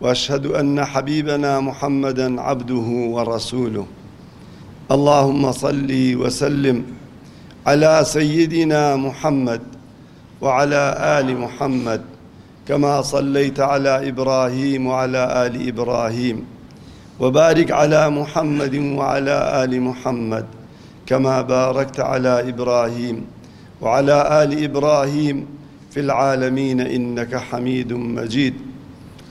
واشهد ان حبيبنا محمدا عبده ورسوله اللهم صل وسلم على سيدنا محمد وعلى ال محمد كما صليت على ابراهيم وعلى ال ابراهيم وبارك على محمد وعلى ال محمد كما باركت على ابراهيم وعلى ال ابراهيم في العالمين انك حميد مجيد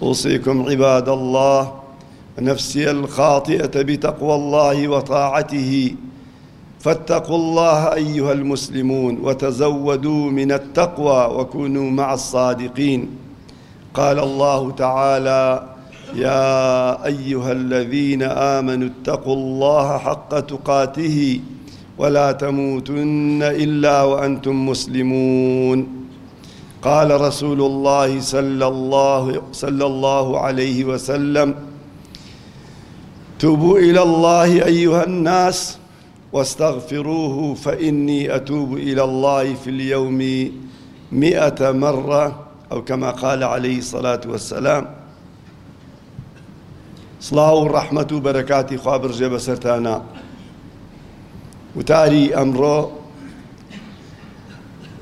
أوصيكم عباد الله نفسي الخاطئة بتقوى الله وطاعته فاتقوا الله أيها المسلمون وتزودوا من التقوى وكونوا مع الصادقين قال الله تعالى يا أيها الذين آمنوا اتقوا الله حق تقاته ولا تموتن إلا وأنتم مسلمون قال رسول الله صلى الله, صلى الله عليه وسلم توبوا إلى الله أيها الناس واستغفروه فإني أتوب إلى الله في اليوم مئة مرة أو كما قال عليه الصلاة والسلام سڵاو و ڕەحمەت و بەرەکاتی خوا بڕژێ بەسەرتانا وتاری ئەمڕۆ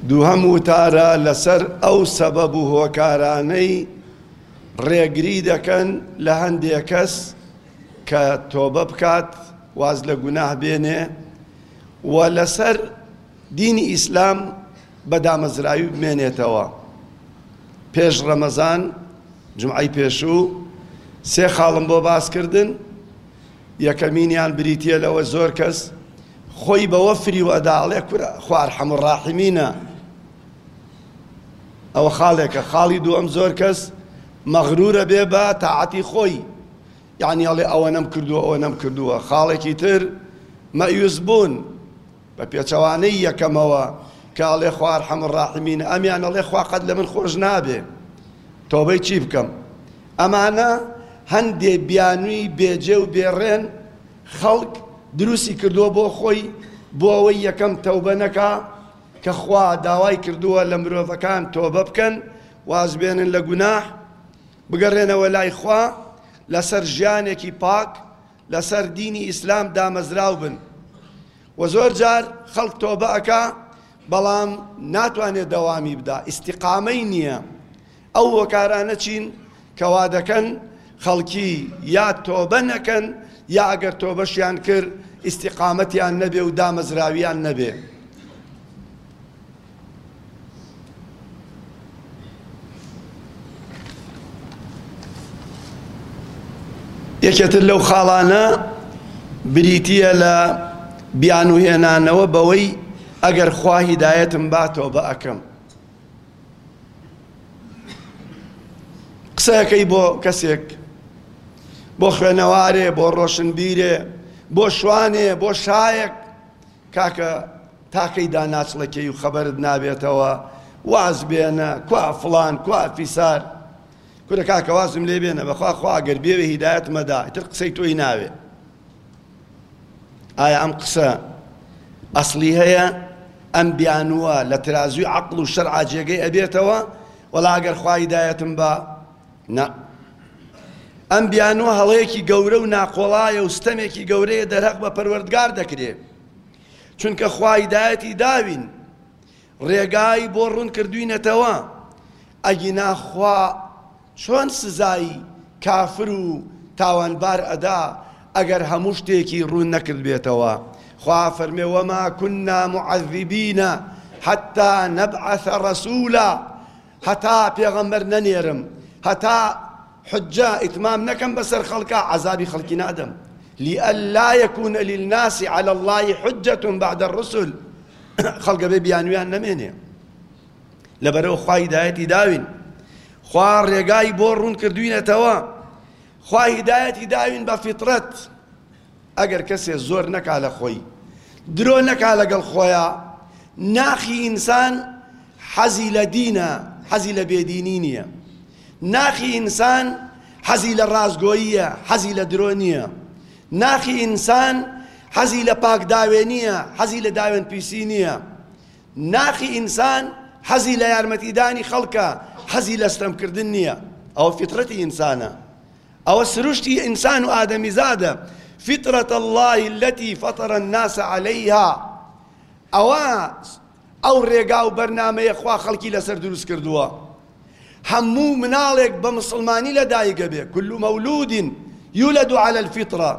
دووهەم وتارە لەسەر ئەو سەبەب و هۆکارانەی ڕێگری دەکەن لە هەندێک کەس کە تۆبە بکات واز لە گوناه بێنێ و لەسەر دینی ئیسلام بە دامەزراوی بمێنێتەوە پێش ڕەمەزان جمعەی پێشوو سێ خاڵم بۆ باس کردن یەکەمینیان بریتە لەوە زۆر کەس خۆی بەوە فریو ئەداڵێ کورە خوار حەمە ڕاحمینە ئەوە خاڵێکە خاڵی دووەم زۆر کەس مەغرورە بێ بە تاعەتی خۆی یعنی ئەڵێ ئەوە نەم کردووە ئەوە نەم کردووە خاڵێکی تر مەیوس بوون بە پێچەوانەی یەکەمەوە کە ئەڵێ خوا ارحم الراحمینە ئەمیان ئەڵێ خوا قەت لە من خۆش نابێ تۆبەی چی بکەم ئەمانە هەندێ بیانوی بێجێ و بێڕێن خەڵک دروستی کردووە بۆ خۆی بۆ ئەوەی یەکەم تەوبە نەکا کە خوا داوای کردووە لە مرۆڤەکان تۆبە بکەن وازبێنن لە گوناح بگەڕێنەوە لای خوا لەسەر ژیانێکی پاک لەسەر دینی ئیسلام دامەزراو بن و زۆر جار خەڵک تۆبە ئەکا بەڵام ناتوانێت دەوامی بدا ئیسیقامەی نییە ئەو هۆکارانە چین کەوا دەکەن خەڵکی یا تۆبە نەکەن یا ئەگەر تۆبەشیان کرد ئیسیقامەتیان نەبێ و دامەزراویان نەبێ یەکێتر لەو خاڵانە بریتە لە بیانوهێنانەوە بەوەی ئەگەر خوا هیدایەتم باتەوە بە ئەەکەم قسەکەی بۆ کەسێک بۆ خوێنەوارێ بۆ ڕۆشنبیرێ بۆ شوانێ بۆ شایەک کاکە تاکەی دا ناچڵەکێی و خەبەرت نابێتەوە واز بێنە کوا فڵان کوا فیسار کورە کاکە وازم لێ بێنە بەخوا خوا گەر بێوێ هیدایەت مەدا ئیتر قسەی تۆی ناوێ ئایا ئەم قسە ئەسڵی هەیە ئەم بیانووە لە ترازوی عەقڵ و شەرع جێگەی ئەبێتەوە وەڵا گەر خوا هیدایەتم با نا. ئەم بیانووە هەڵەیەکی گەورە و ناقۆڵایە و ستەمێکی گەورەیە دەرهەق بە پەروەردگار دەکرێ. چونکە خوا هیدایەتی داوین، ڕێگای بۆ ڕوون کردووینەتەوە، ئەگینا خوا چۆن سزای کافر و تاوانبار ئەدا ئەگەر هەموو شتێکی ڕوون نەکردبێتەوە. خوا ئەفەرمێ، وما کنا معذبین حتی نبعث رسولا، هەتا پێغەمبەر نەنێرم هەتا حجە ئیتمام نەکەم بەسەر خەڵکا عەزابی خەڵکی نادەم لئلا یکون للناس علی الله حجة بعد الرسل خەڵکە بێ بیانویان نەمێنێ لەبەرەوە خوا هیدایەتی داوین خوا ڕێگای بۆ ڕوون کردوینەتەوە خوا هیدایەتی داوین بە فیترەت ئەگەر کەسێ زۆر نەکا لە خۆی، درۆ نەکا لەگەڵ خۆیا، ناخی ئینسان حەزی لە دینە، حەزی لە بێدینی نیە. ناخی ئینسان حەزی لە ڕاستگۆییە، حەزی لە درۆ نیە. ناخی ئینسان حەزی لە پاک داوێنیە، حەزی لە داوێن پیسی نیە. ناخی ئینسان حەزی لە یارمەتیدانی خەڵکە، حەزی لە ستەمکردن نیە. ئەوە فیتڕەتی ئینسانە. ئەوە سروشتی ئینسان و ئادەمیزادە، فطرة اللە التی فطر الناس علیها، ئەوە ئەو ڕێگا و بەرنامەیە خوا خەڵکی لەسەر دروست کردووە، هەموو مناڵێک بە مسڵمانی لە دایک ئەبێ، کل مولود یولد علی الفطرە،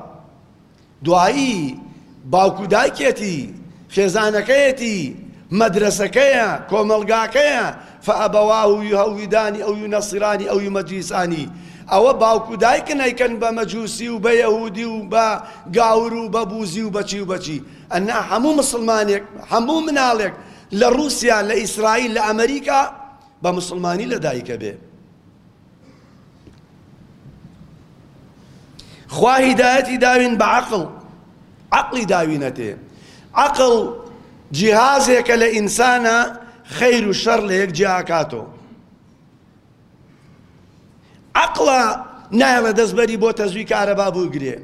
دوایی باوک و دایکێتی، خێزانەکەیەتی، مەدرەسەکەیە، کۆمەڵگاکەیە، فابواه یهویدانی او ینصرانی او یمجیسانی، ئەوە باوک و دایکن ئەیکەن بە مەجوسی و بە یەهودی و بە گاور و بە بوزی و بە چی و بە چی، ئەنا هەموو مسوڵمانێک هەموو مناڵێک لە ڕوسیا لە ئیسرائیل لە ئەمریکا بە مسوڵمانی لە دایکەبێ. خوا هیدایەتی داوین بە عەقڵ عەقڵی داوینەتێ عەقڵ جیهازێکە لە ئینسانە خەیر و شەڕ لە یەک جیاکاتەوە عەقڵە نایڵە دەستبەری بۆ تەزوی کارەبا بگرێ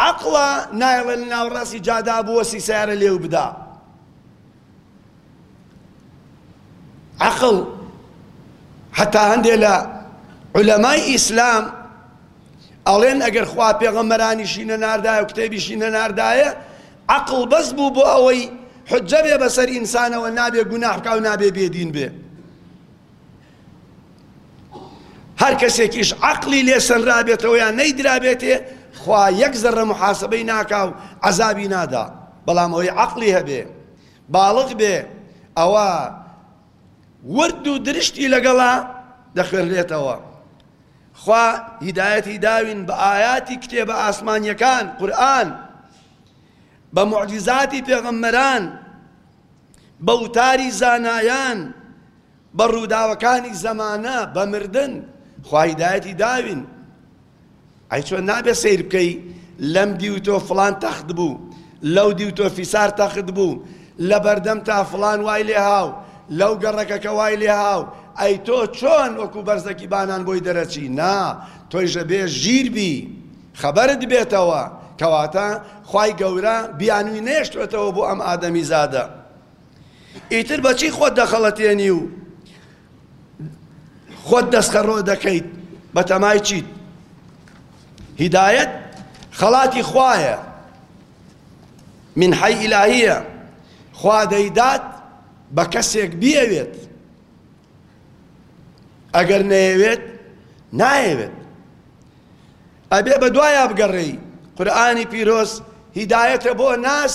عەقڵە نایڵێ لە ناوەڕاستی جادا بوەسی سەیارە لێو بدا عەقڵ حەتا هەندێ لە علەمای ئیسلام ئەڵێن ئەگەر خوا پێغەمبەرانیشی نەناردایە و کتێبیشی نەناردایە عقل بەس بوو بۆ ئەوەی حجە بێ بەسەر ئینسانەوە نابێ گوناح بکا و نابێ بێدین بێ هەر کەسێکیش عەقڵی لێ سەنرابێتەوە یان نەیدرابێتێ خوا یەک زەڕە محاسبەی ناکا و عەزابی نادا بەڵام ئەوەی عەقڵی هەبێ باڵق بێ ئەوە ورد و درشتی لەگەڵا دەخوێنرێتەوە خوا هیدایەتی داوین بە ئاياتی کتێبە ئاسمانیەکان قورآن بە معجززاتی پێغەممەران بە وتاری زانایان بە ڕووداوەکانی زەمانە بە مردن خوا هیدایەتی داوین ئەی چۆن نابێ سیر بکەی لەم دیو تۆ فلان تەخت بوو لەو دیو تۆ فیسار تەخت بوو لە بەردەم تا فلان وای لێ هاو لەو گەڕەکەکە وای لێ هاو ئەی تۆ چۆن وەکو بەرزەکی بانان بۆی دەرەچی نا تۆی ژەبێ ژیر بی خەبەرت بێتەوە کەواتە خی گەورە بیانوی نێشتێتەوە بۆ ئەم ئادەمی زادە ئیتر بە چی خۆت دەخەڵەتێنی و خۆت دەستخەڕۆ دەکەیت بە تەمای چیت هیدایەت خەڵاتی خوایە من حی ئیلاهیە خوا دەیدات بە کەسێک بیەوێت ئەگەر نەیەوێت نایەوێت ئەبێ بە دوایە بگەڕێی قورآانی پیرۆز هیدایەتە بۆ ناس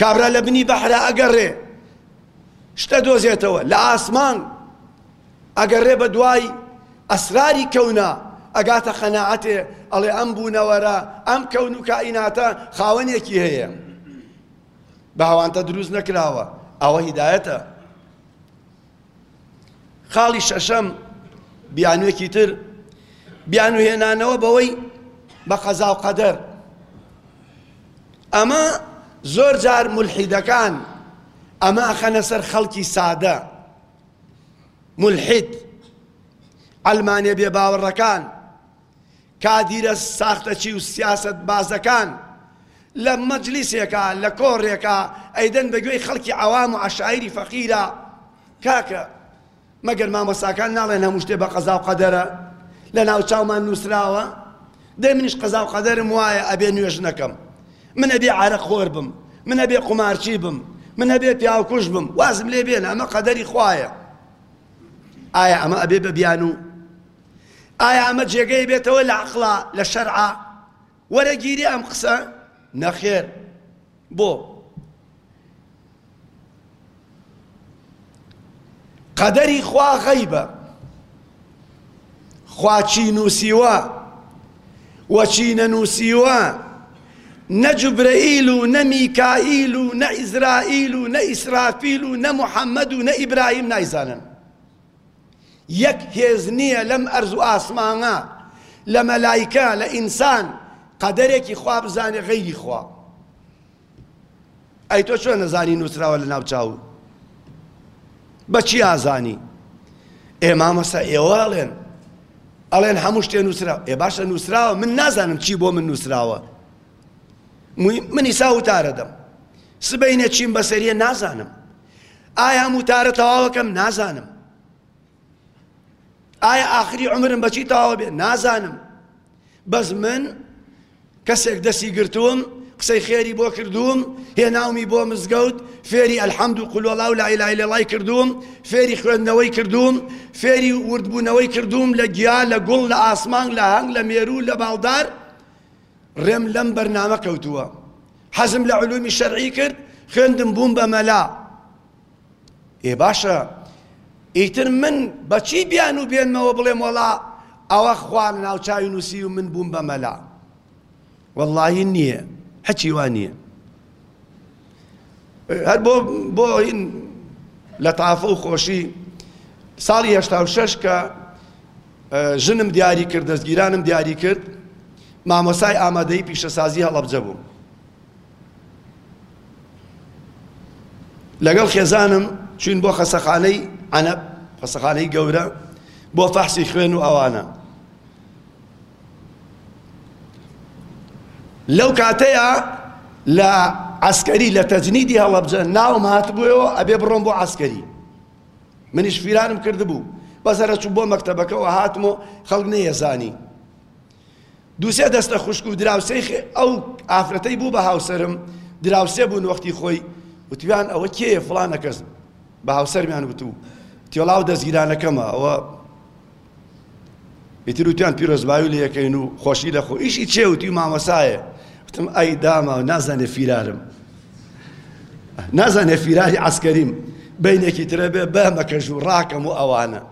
کابرا لە بنی بەحرا ئەگەڕێ شتە دۆزێتەوە لە ئاسمان ئەگەڕێ بە دوای ئەسراری کەونا ئەگاتە قەناعەتێ ئەڵێ ئەم بوونەوەرە ئەم کەون و کائیناتە خاوەنێکی هەیە بە هەوانتە دروست نەکراوە ئەوە هیدایەتە خاڵی شەشەم بیانوێکی تر بیانوهێنانەوە بەوەی بە قەزا و قەدەر ئەمە زۆر جار ملحیدەکان ئەمە ئەخەنە سەر خەڵکی سادە ملحید ئەلمانێ بێ باوەڕەکان کادیرە ساختەچی و سیاسەت بازەکان لە مەجلیسێکا لە کۆڕێکا ئەیدەن بە گوێی خەڵکی عەوام و عەشایری فەقیرە کاکە مەگەر مامۆساکان ناڵێن هەموو شتێ بە قەزا و قەدەرە لە ناو چاومان نووسراوە دەی منیش قەزا و قەدەرم وایە ئەبێ نوێژ نەکەم من ئەبێ عارەق خۆر بم من ئەبێ قومارچی بم من ئەبێ پیاوکوش بم وازم لێ بێن ئەمە قەدەری خوایە ئایا ئەمە ئەبێ بە بیان و ئایا ئەمە جێگەی بێتەوە لە عەقڵا لە شەرعا وەرەگیری ئەم قسە نەخێر بۆ قەدەری خوا غەیبە خواچی نووسیوە وەچی نەنووسیوە نە جوبرەئیل و نە میکائیل و نە ئیزرائیل و نە ئیسرافیل و نە محەممەد و نە ئیبراهیم نایزانن یەک هێز نیە لەم ئەرز و ئاسمانە لە مەلایکە لە ئینسان قەدەرێکی خوا بزانێ غەیری خوا ئەی تۆ چۆن نەزانی نووسراوە لە ناوچاو بەچی ئازانی ئێ مامەسە ئێوە ئەڵێن ئەڵێن هەموو شتێ نووسراوە ئێ باشە نووسراوە من نازانم چی بۆ من نووسراوە منی ساوتارە دەم سبەینێ چیم بەسەریە نازانم ئایا ئەم وتارە تەواوەکەم نازانم ئایا ئاخری عمرم بەچی تەواوە بێ نازانم بەس من کەسێک دەسی گرتووم قسەی خێری بۆ کردووم هێناومی بۆ مزگەوت فێری ئەلحەمد و قولۆڵا و لایلای لەڵای کردووم فێری خوێندنەوەی کردووم فێری وردبوونەوەی کردووم لە گیا لە گوڵ لە ئاسمان لە هەنگ لە مێرو لە باڵدار ڕێم لەم بەرنامە کەوتووە حەزم لە علومی شەرعی کرد خوێندم بووم بە مەلا ئێ باشە ئیتر من بەچی بیان و بێنمەوە بڵێم وەڵا ئەوە خوان ناوچوی نووسی و من بووم بە مەلا واللهی نییە هەچی وان نییە هەر بۆ بۆ ئین لە تافە و خۆشی ساڵی هشتا و شش کە ژنم دیاری کرد دەستگیرانم دیاری کرد مامۆسای ئامادەی پیشەسازی هەڵەبجە بووم لەگەڵ خێزانم چوین بۆ خەسەخانەی عەنەب خەسەخانەی گەورە بۆ فەحسی خوێن و ئەوانە لەو کاتەیا لە عسکەری لە تەجنیدی هەڵەبجە ناوم هاتبووەوە ئەبێ بڕۆم بۆ عسکەری منیش فیرانم کردبوو بەسەرە چوو بۆ مەکتەبەکەەوە هاتم و خەڵک نەیەزانی دووسێ دەستە خوشک و دراوسەی ئەو ئافرەتەی بوو بە هاوسرم دراوسێ بوون وەختی خۆی وتویان ئەوە کێیە فلانە کەس بە هاوسەرمیان وتو تێڵاو دەستگیرانەکەمە ئەوە ئیتر وتیان پیرۆزبایی لە یەکەین و خۆشی لە خۆ ئیشی چێ وتی مامەسایە وتم ئای داما نازانێ فیرارم نازانێ فیراری عسکەریم بینێکی ترە بێ بەمەکەژ و ڕاکەم و ئەوانە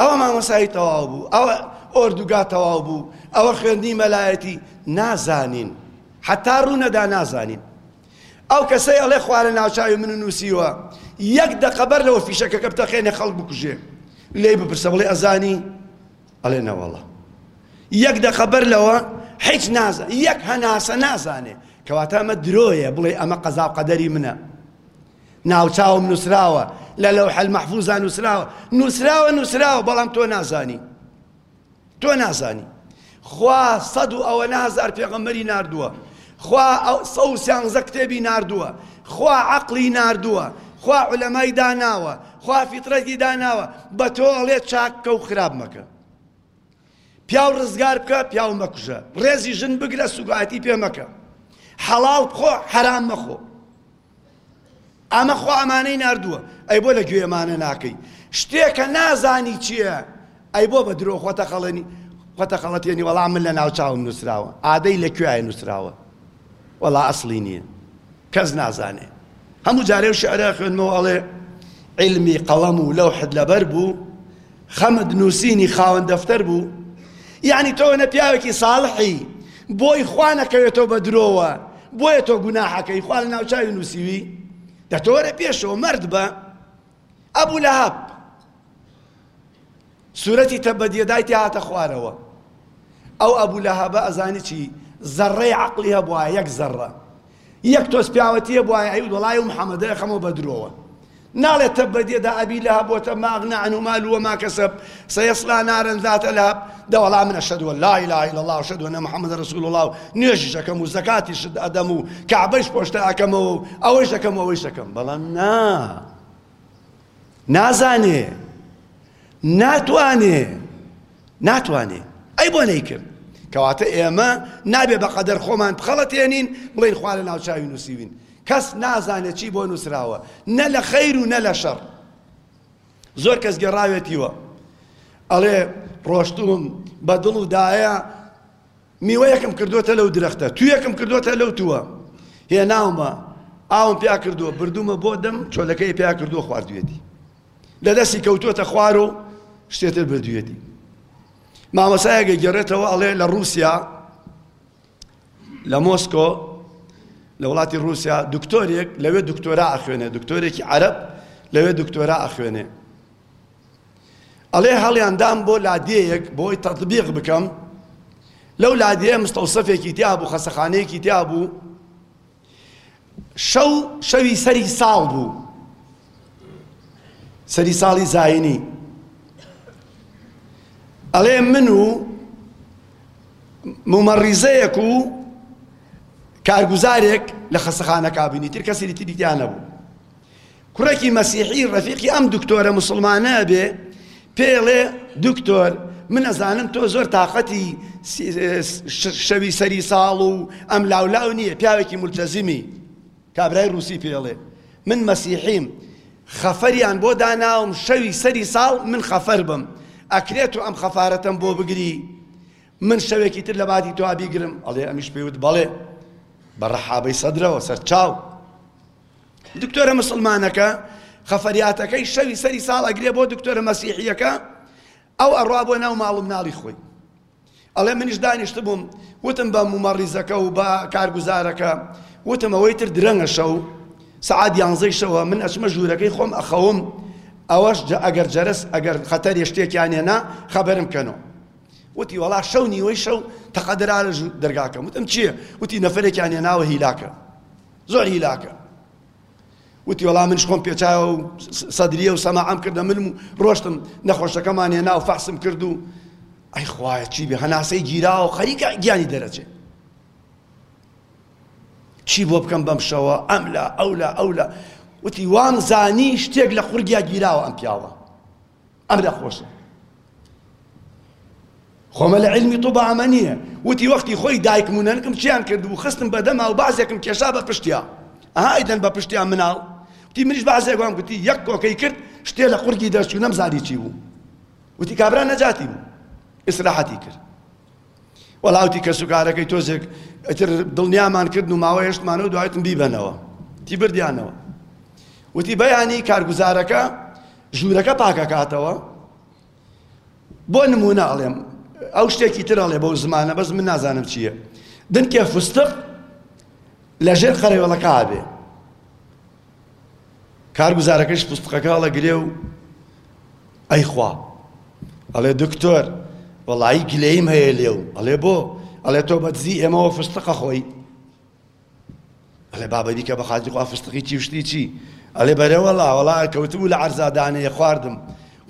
ئەوە مامەسایی تەواو بوو ئەوە ئۆردوگا تەواو بوو ئەوە خوێندنی مەلایەتی نازانین حتا ڕوونەدا نازانین ئەو کەسەی ئەڵێ خوا لە ناوچاوی من و نووسیوە یەک دەقە بەر لەوە فیشەکەکە بتەقێنێ خەڵک بکوژێ لێی بپرسە بڵێ ئەزانی ئەڵێ نەوەڵە یەک دەقە بەر لەوە هیچ نازە یەک هەناسە نازانێ کەواتە ئەمە درۆیە بڵێ ئەمە قەزا و قەدەری منە ناوچاوم نووسراوە لە لەو حەل مەحفوزان نووسراوە نووسراوە نووسراوە بەڵام تۆ نازانی تۆ نازانی خوا سەد و ئەوەنە هەزار پێغەمبەری ناردووە خوا سە و سیانزە کتێبی ناردووە خوا عەقڵی ناردووە خوا علەمای داناوە خوا فیترەتی داناوە بە تۆ ئەڵێ چاککە و خراپ مەکە پیاو ڕزگار بکە پیاو مەکوژە ڕێزی ژن بگرە سوگاتی پێ مەکە حەڵاڵ بخۆ حەرام مەخۆ ئەمە خوا ئەمانەی ناردووە ئەی بۆ لە گوێی ئەمانە ناکەی شتێکە نازانی چییە ئەی بۆ بە درۆ خۆتە خەڵێنی خۆتە خەڵەتێنی وەڵام من لە ناو چاوم نووسراوە ئادەی لە کوێیە نووسراوە وەڵا ئەسڵی نییە کەس نازانێ هەموو جارێ و شعرە خوێنمەوە ئەڵێ علمی قەڵەم و لەو حد لەبەر بوو خەمت نوسینی خاوەن دەفتەر بوو یەعنی تۆ نە پیاوێکی ساڵحی بۆی خوا نەکەوێتەوە بە درۆوە بۆیە تۆ گوناحەکەی خوا لە ناوچوی نووسیوی دە تۆ وەرە پێشەوە مرد بە ئەبوو لە هەب سوورەتی تەبەدیەدای تێ هاتە خوارەوە ئەو ئەبوو لە هەبە ئەزانی چی زەڕەی عقلی هەبووە یەک زەڕە یەک تۆز پیاوەتیە بوایە ئەیوت وەڵای ئەو محەمەدە ئەخەمەوە بە درۆوە ناڵێ تەبەت یەدا ئەبی لەهەب وتەما ئەغنا عەنهو مالو وما کەسەب سەیەسلا نارن ذات لهب دە وەڵا من ئەشهەدو ان لا اله الا الله واشهد ان محمدا رسول الله و نوێژیش ئەکەم و زەکاتیش ئەدەم و کەعبەیش پۆشتە ئەکەمەوە و ئەوەیش ئەکەم و ئەوەیش ئەکەم بەڵام نا نازانێ ناتوانێ ناتوانێ ئەی بۆ نەیکرد؟ کەواتە ئێمە نابێ بە قەدەر خۆمان بخەڵەتێنین بڵێین خوا لە ناوچاوی نووسیوین کەس نازانێ چی بۆ نووسراوە نە لە خەیر و نە لە شەڕ زۆر کەس گێڕاوێتیوە ئەڵێ ڕۆشتوم بە دڵ و دایە میوەیەکم کردوتە لەو درەختە تویەکم کردوتە لەو تووە هێناومە ئاوم پیا کردووە بردومە بۆ دەم چۆلەکەی پیا کردووە خواردوێتی لە دەستی کەوتووەتە خوار و شتێ تر بردوویەتی مامۆسایەک گەگەڕێتەوە ئەڵێ لە ڕووسیا لە مۆسکۆ لە وڵاتی ڕووسیا دکتۆرێک لەوێ دکتۆرا ئەخوێنێ دکتۆرێکی عەرب لەوێ دکتۆرا ئەخوێنێ ئەڵێ هەڵیاندام بۆ لادێیەک بۆی تەطبیق بکەم لەو لادێ مستەوسەفێکی تیا بوو خەسەخانەیەکی تیا بوو شەو شەوی سەری ساڵ بوو سەری ساڵی زاینی ئەڵێ من و ممەڕیزەیەک و کارگوزارێک لە خەسەخانە کابینی تر کەسێکی تریان نەبوو کوڕێکی مەسیحی ڕەفیقی ئەم دکتۆرە موسڵمانە بێ پێڵێ دکتۆر من ئەزانم تۆ زۆر تااقەتی شەوی سەری ساڵ و ئەم لاولاو نییە پیاوێکی ملتەزیمی کابرای رووسی پێڵێ من مەسیحیم خەفەریان بۆ داناوم شەوی سەری ساڵ من خەفەر بم ئەکرێت و ئەم خەفاەتم بۆ بگری من شەوێکی تر لە باتی تۆ بیگرم ئەڵێ ئەمیش پێوت بەڵێ بە ڕەحابەی سەدرەوە سەر چاو دکتۆرە مسلمانەکە خەفەریاتەکەی شەوی سەری ساڵ ئەگرێ بۆ دکتۆرە مەسیحیەکە ئەو ئەڕوا بۆ ناو ماڵم ناڵی خۆی ئەڵێ منیش دانیشت بووم وتم بە مومەڕیزەکە و بە کارگوزارەکە وتم ئەوەی تر درەنگە شەو سعاد یانزەی شەوە من ئەچمە ژوورەکەی خۆم ئەخەوم ئەوەش ئەگەر جەرس ئەگەر خەتەر شتێکیان هێنا خەبەرم بکەنەوە وتی وەڵا شەو نیوەی شەو تەقەدرا لە دەرگاکەم وتم چییە وتی نەفرێکیان هێناوە هیلاکە زۆر هیلاکە وتی وەڵا منش خۆم پێچایە و سەدریە و سەماعەم کردە ملم و ڕۆشتم نەخۆشەکەمان هێنا و فەحسم کرد و ئەی خوایە چی بێ هەناسەی گیرا و خەریکە گیانی دەرەچێ چی بۆ بکەم بەم شەوە ئەم لە ئەو لە ئەو لە وتی وام زانی شتێک لە قورگیا گیراوە ئەم پیاوە ئەم نەخۆشە خۆمە لە علمی طوبا ئەمە نییە وتی وەختی خۆی دایکم و نەنکم چیان کردبوو خستم بەدەما و بازێکم کێشا بە پشتیا ئەها ئەیدەن بە پشتیا مناڵ وتی منیش بازێک وام گوتی یەک کۆکەی کرد شتێ لە قورگی دەرچوو نەمزانی چی بوو وتی کابرا نەجاتی بوو ئیسراحەتی کرد وەڵاوتی کەسوکارەکەی تۆزێک ئەتر دڵنیامان کرد و ماوە هێشتمانەوە دوایتم بیبەنەوە تی بردیانەوە وتی بەیانی کارگوزارەکە ژوورەکە پاکەکاتەوە بۆ نمونە ئەڵێم ئەو شتێکی ترەڵێ بەو زمانە بەس من نازانم چییە دنکێ فستق لە ژێر قەرەوێڵەکە بێ کارگوزارەکەش پوستقەکە هەڵەگرێ و ئەیخوا. ئەڵێ دکتۆر وەڵایی گلەییم هەیە لێو. ئەڵێ بۆ؟ ئەڵێ تۆ بە دزی ئێمەوە فستق ئەخۆی. ئەڵێ بابە بیکە بە خاتری خوا فستقی چی و شتی چی؟ ئەڵێ بەرە وەڵا وەڵا کەوتبوو لە عەرزا دانەیە خواردم.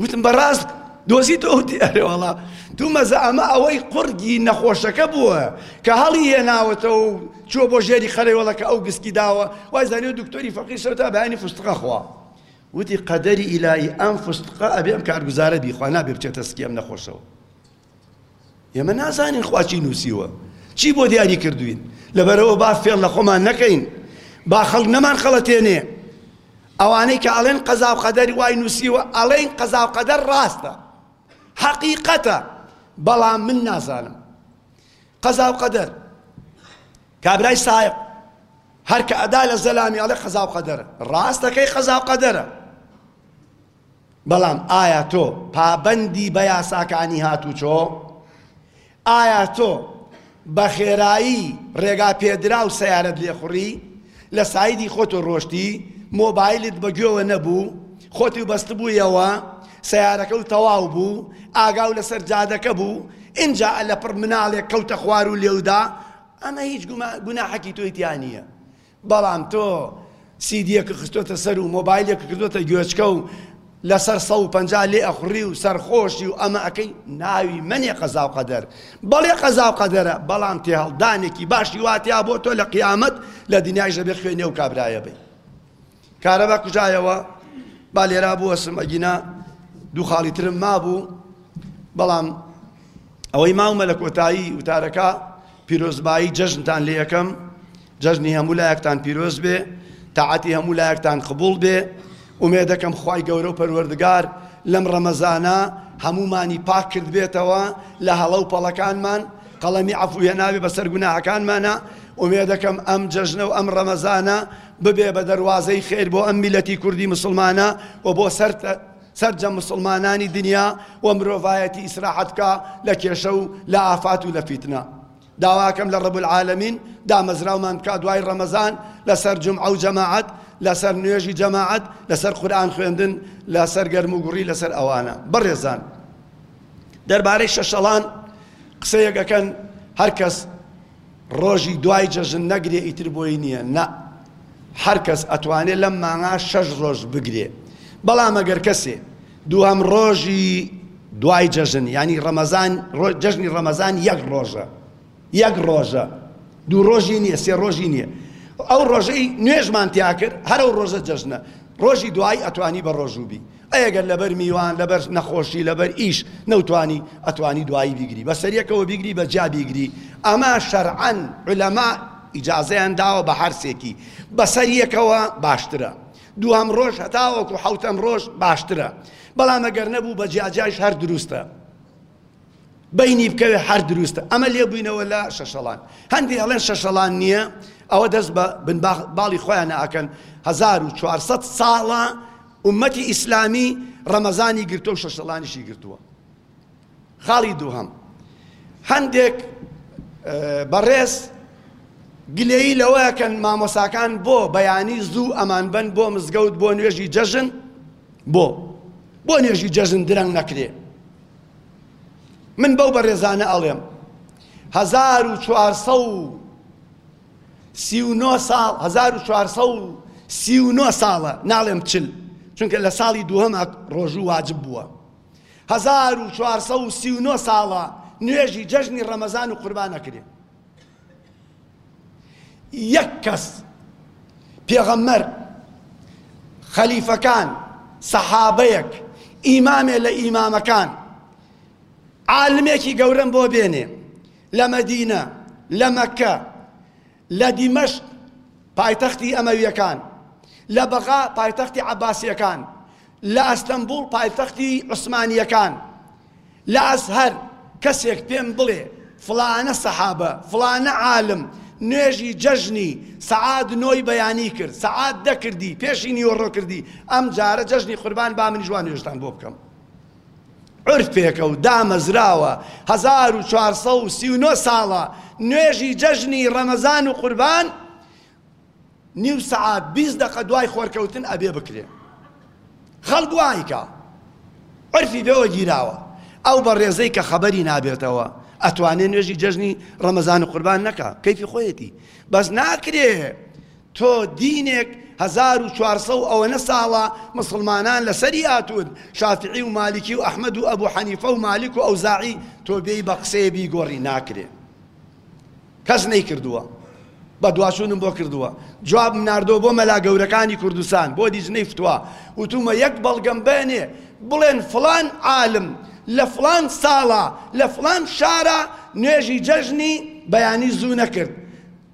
وتم بەڕاست دۆزیتەوە وتی ئەرێوەڵا دومەزە ئەمە ئەوەی قوڕگی نەخۆشەکە بووە کە هەڵی هێناوەتەوە و چووە بۆ ژێری خەرێوەڵەکە ئەو گسکی داوە وای زانیوە دکتۆری فەقیر سەوتا بەیانی فستقە خوا وتی قەدەری ئیلایی ئەم فستقە ئەبێ ئەم کارگوزارە بیخوا نابێ بچێتە سکی ئەم نەخۆشەوە ئێمە نازانین خوا چی نووسیوە چی بۆ دیاری کردوین لەبەرەوە با فێڵ لە خۆمان نەکەین با خەڵک نەمان خەڵەتێنێ ئەوانەی کە ئەڵێن قەزا و قەدەر وای نووسیوە ئەڵێن قەزا و قەدەر ڕاستە حەقیقەتە بەڵام من نازانم قەزا و قەدەر کابرای سایق هەر کە ئەدا لە زەلامی ئەڵێ قەزا و قەدەرە ڕاستەکەی قەزا و قەدەرە بەڵام ئایا تۆ پابەندی بە یاساکانی هاتوچۆ؟ ئایا تۆ بە خێرایی ڕێگا پێدراو سەیارەت لێخوڕی؟ لە سایدی خۆتۆ ڕۆشتی؟ مۆبایلت بە گوێوە نەبوو؟ خۆتی بەستبوویەوە؟ سەیارەکە و تەواو بوو؟ ئاگاو لە سەر جادەکە بوو؟ ئینجا لە پڕ مناڵێک کەوتە خوار و لێودا؟ ئەمە هیچ گوناحەکی تۆی تیا نییە. بەڵام تۆ سیدیەکت خستۆتە سەر و مۆبایلێکت کردۆتە گوێچکە و لەسەر سەد و پەنجا لێ ئەخوڕی و سەرخۆشی و ئەمە ئەکەی ناوی منێ قەزا و قەدەر بەڵێ قەزا و قەدەرە بەڵام تێهەڵدانێکی باشی واتیا بۆ تۆ لە قیامەت لە دنیایش دەبێت خوێنێ و کابرایە بی کارەبا کوژایەوە با لێرا بوەسم ئەگینا دوو خاڵی ترم مابوو بەڵام ئەوەی ماومە لە کۆتایی وتارەکە پیرۆزبایی جەژنتان لێ یەکەم جەژنی هەموو لایەکتان پیرۆز بێ تاعەتی هەموو لایەکتان قبوڵ بێ ئومێدەکەم خوای گەورە و پەروەردگار لەم ڕەمەزانە هەموومانی پاک کردبێتەوە لە هەڵە و پەڵەکانمان قەڵەمی عەفویە ناوێ بەسەر گوناهەکانمانە ئومێدەکەم ئەم جەژنە و ئەم ڕەمەزانە ببێ بە دەواازەی خێر بۆ ئەم میلەتی کوردی مسلمانە و بۆ سەر سەرجە مسلمانانی دنیا و مرۆڤایەتی ئیسراحەتکە لە کێشە و لە ئافات و لە فیتنا. داواکەم لە رب العالمین دامەزراومان بکا دوای رەمەزان لەسەر جومعە و جەماعەت لەسەر نوێژی جەماعەت لەسەر قورئان خوێندن لەسەر گەرموگوڕی لەسەر ئەوانە بەڕێزان دەربارەی شەشەڵان قسەیەک ئەکەن هەر کەس ڕۆژی دوای جەژن نەگرێ ئیتر بۆی نییە نە هەر کەس ئەتوانێت لەم مانگا شەش ڕۆژ بگرێ بەڵام ئەگەر کەسێ دووهەم ڕۆژی دوای جەژن یانی ڕەمەزان ڕۆژ جەژنی ڕەمەزان یەک ڕۆژە یەک ڕۆژە دوو ڕۆژی نییە سێ ڕۆژی نییە ئەو ڕۆژەی نوێژمان تیا کرد هەر ئەو ڕۆژە جەژنە ڕۆژی دوایی ئەتوانی بە ڕۆژوو بی ئەگەر لەبەر میوان لەبەر نەخۆشی لەبەر ئیش نەوتانی ئەتوانی دوایی بیگری بە سەریەکەوە بیگری بە جیا بیگری ئەمە شەرعەن علەما ئیجازەیان داوە بە هەرسێکی بەسەر یەکەوە باشترە دووهەم ڕۆژ هەتاوەکو حەوتەم ڕۆژ باشترە بەڵام ئەگەر نەبوو بە جیاجایش هەر دروستە بینی بکەوێ هەر دروستە ئەمە لێ بووینەوە لە شەشەڵان هەندی ئەڵێن شەشەڵان نییە ئەوە دەست بە بن باڵی خۆیان ئاکەن 1400 ساڵە ئومەتی ئیسلامی ڕەمەزانی گرتو و شەشەڵانیشی گرتووە خاڵی دووهەم، هەندێک بەڕێز گلەیی لەوەکەن مامۆساکان بۆ بەیانی زوو ئەمان بەن بۆ مزگەوت بۆ نوێژی جەژن بۆ بۆ نوێژی جەژن درەنگ نەکرێ من بەو بەڕێزانە ئەڵێم هزار و چوارسە و سی و نۆ ساڵ هزار و چوارسە و سی و نۆ ساڵە ناڵێم چل چونکە لە ساڵی دووهەما ڕۆژوو واجب بووە هەزار و چوار سەد و سی و نۆ ساڵە نوێژی جەژنی ڕەمەزان و قوربان ئەکرێ یەک کەس پێغەمبەر خەلیفەکان سەحابەیەک ئیمامێ لە ئیمامەکان عالمێکی گەورەم بۆ بێنێ لە مەدینە لە مەکە لە دیمەشق پایتەختی ئەمەوییەکان، لە بەغا پایتەختی عەباسییەکان، لە ئەستەنبوڵ پایتەختی عوسمانییەکان، لە ئەزهەر کەسێک پێم بڵێ فڵانە سەحابە، فڵانە عالم نوێژی جەژنی سەعات نۆی بەیانی کرد، سەعات دە کردی، پێشی نیوەڕۆ کردی، ئەمجارە جەژنی قوربان با منیش وا نوێژتان بۆ بکەم. عورفێکە و دامەزراوە، هەزار و چوار سەد و سی و نۆ ساڵە نوێژی جەژنی ڕەمەزان و قوربان نیو سەعات بیست دەقە دوای خۆرکەوتن ئەبێ بکرێ خەڵک وایکا عورفی پێوە گیراوە ئەو بەڕێزەی کە خەبەری نابێتەوە ئەتوانێ نوێژی جەژنی ڕەمەزان و قوربان نەکا کەیفی خۆیەتی بەس ناکرێ تۆ دینێک هەزار و چوار سەد و ئەوەنە ساڵە موسڵمانان لەسەری ئاتون شافعی و مالکی و ئەحمەد و ئەبو حەنیفە و مالک و ئەوزاعی تۆ بێی بە قسەیە بیگۆڕی ناکرێ کەس نەیکردووە بەدواشونم بۆ کردووە جوابم ناردۆ بۆ مەلا گەورەکانی کوردستان بۆ دیجنەی فتووا وتومە یەک بەڵگەم بەنێ بڵێن فلان عالم لە فلان ساڵە لە فلان شارە نوێژی جەژنی بەیانی زوو نەکرد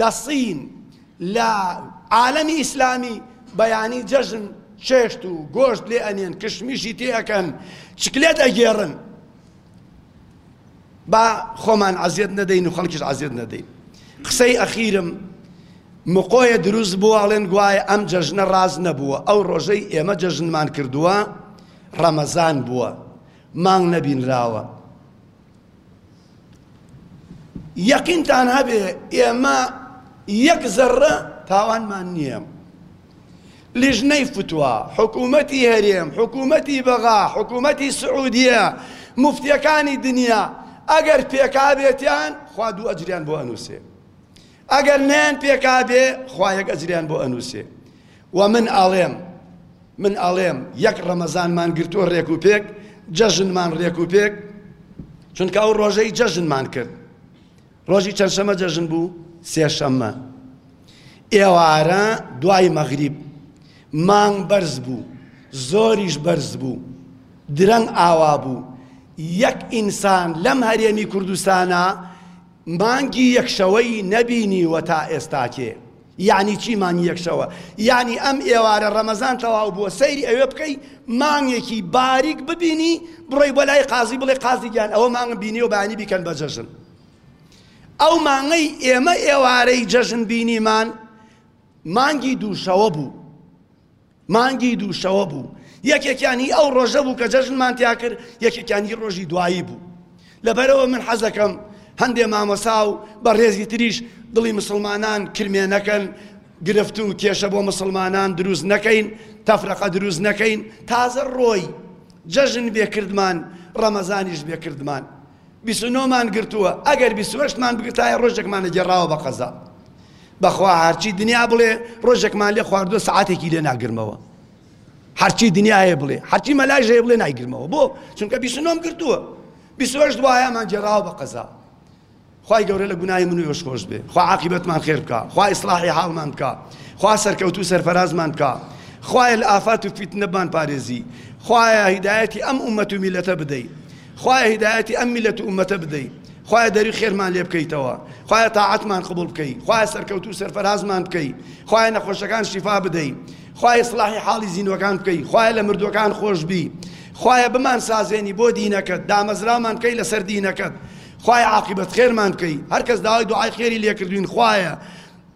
لە صین لە عالەمی ئیسلامی بەیانی جەژن چێشت و گۆشت لێ ئەنێن کشمیشی تێ ئەکەن چکلێت ئەگێڕن با خۆمان عەزیەت نەدەین و خەڵکیش عەزیەت نەدەین قسەی ئەخیرم مقۆیە دروست بووە ئەڵێن گوایە ئەم جەژنە ڕاز نەبووە ئەو ڕۆژەی ئێمە جەژنمان کردووە ڕەمەزان بووە مانگ نەبینراوە یەقینتان هەبێ ئێمە یەک زەڕە تاوانمان نییە. لیژنەی فتوا، حکوومەتی هەرێم، حکوومەتی بەغا، حکوومەتی سعودیە، موفتییەکانی دنیا ئەگەر پێکابێتیان خوا دوو ئەجریان بۆ ئەنووسێ. ئەگەر نەیان پێکابێ خوا یەک ئەجریان بۆ ئەنووسێ و من ئەڵێم من ئەڵێم یەک ڕەمەزانمان گرتووە ڕێک و پێک جەژنمان ڕێک و پێک چونکە ئەو ڕۆژەی جەژنمان کرد ڕۆژی چەند شەمە جەژن بوو سێشەممە ئێوارە دوای مەغریب مانگ بەرز بوو زۆریش بەرز بوو درەنگ ئاوا بوو یەک ئینسان لەم هەرێمی کوردستانە مانگی یەک شەوەی نەبینیوە تا ئێستاکێ یەعنی چی مانگی یەک شەوە یەعنی ئەم ئێوارە ڕەمەزان تەواو بووە سەیری ئەوێ بکەی مانگێکی باریک ببینی بڕۆی بۆ لای قازی بڵێ قازی گیان ئەوە مانگم بینیەوە بانی بیکەن بە جەژن ئەو مانگەی ئێمە ئێوارەی جەژن بینیمان مانگی دووشەوە بوو مانگی دووشەوە بوو، یەکێکیان هی ئەو ڕۆژە بوو کە جەژنمان تیا کرد، یەکێکیان هی ڕۆژی دوایی بوو. لەبەرئەوە من حەز دەکەم هەندێ مامۆستا و بەڕێزی تریش دڵی مسوڵمانان کرمێ نەکەن، گرفت و کێشە بۆ مسوڵمانان دروست نەکەین، تەفرەقە دروست نەکەین. تازە ڕۆی جەژن بێ کردمان، ڕەمەزانیش بێ کردمان. بیست و نۆ مان گرتووە ئەگەر بیست و هەشت مان بگرتایە ڕۆژێکمان ئەگێڕاوە بە قەزا بەخوا هەرچی دنیا بڵێ ڕۆژێکمان لێ خواردووە سەعاتێکی لێ ناگرمەوە هەرچی دنیا هەیە بڵێ هەرچی مەلای ژەیە بڵێ نایگرمەوە بۆ چونکە بیست و نۆم گرتووە بیست و هەشت وایەمان گێڕاوە بە قەزا خوای گەورە لە گوناهی من و یۆش خۆش بێ خوا عاقبەتمان خێر بکە خوا ئیسلاحی حاڵمان بکە خوا سەرکەوتوو سەرفەرازمان بکە خوایە لە ئافات و فیتنەبان پارێزی خوایە هیدایەتی ئەم ئومەت و میلەتە بدەی خوایە هیدایەتی ئەم میللەت و ئوممەتە بدەی خوایە دەری خێرمان لێ بکەیتەوە خوایە تاعەتمان قبول بکەی خوایە سەرکەوتوو سەرفەرازمان بکەی خوایە نەخۆشەکان شیفا بدەی خوایە سڵاحی حاڵی زینوەکان بکەی خوایە لە مردوەکان خۆش بی خوایە بمان سازێنی بۆ دینەکەت دامەزرامان بکەی لەسەر دینەکەت خوایە عاقبەت خێرمان بکەی هەرکەس داوای دوعای خێری لێکردوین خوایە